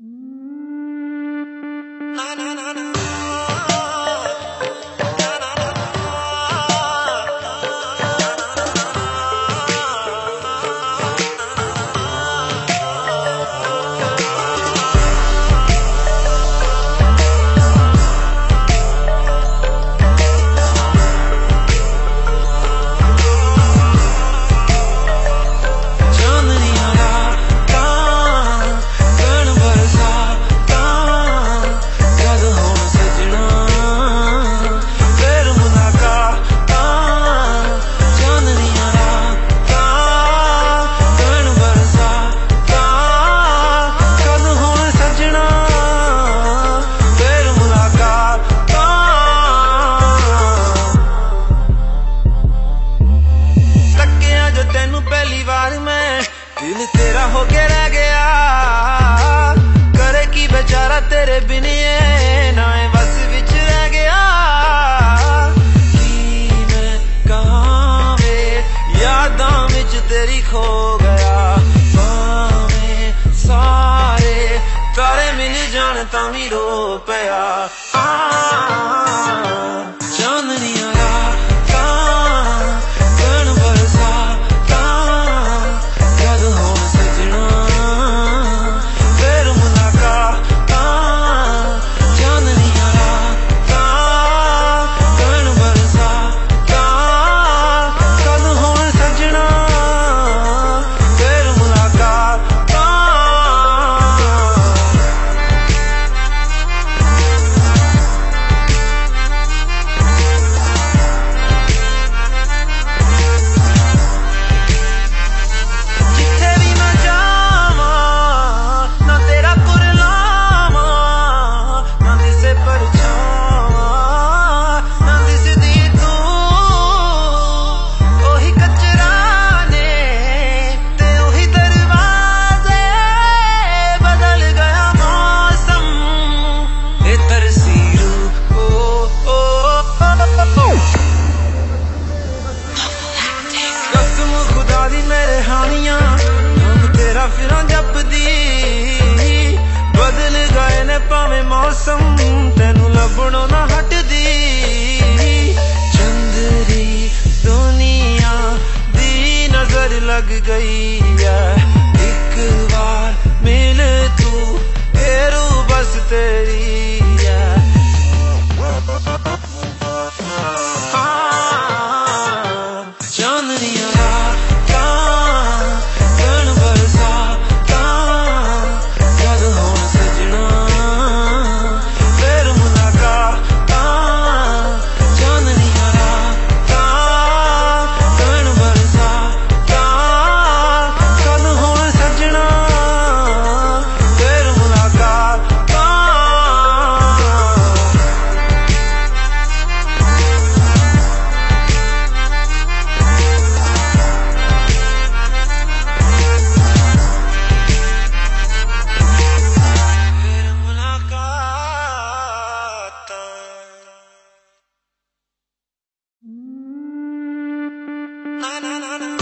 Mm. होके रह गया। करे की बेचारा तेरे बिनी है। ਸਾਰੀ ਮੇਰੇ ਹਾਨੀਆਂ ਨਾਮ ਤੇਰਾ ਫਿਰਾਂ ਜਪਦੀ। ਬਦਲ ਗਏ ਨੇ ਭਾਵੇਂ ਮੌਸਮ, ਤੈਨੂੰ ਲੱਭਣੋਂ ਨਾ ਹਟਦੀ। ਚੰਦਰੀ ਦੁਨੀਆ ਦੀ ਨਜ਼ਰ ਲੱਗ ਗਈ ਐ। 啦啦啦啦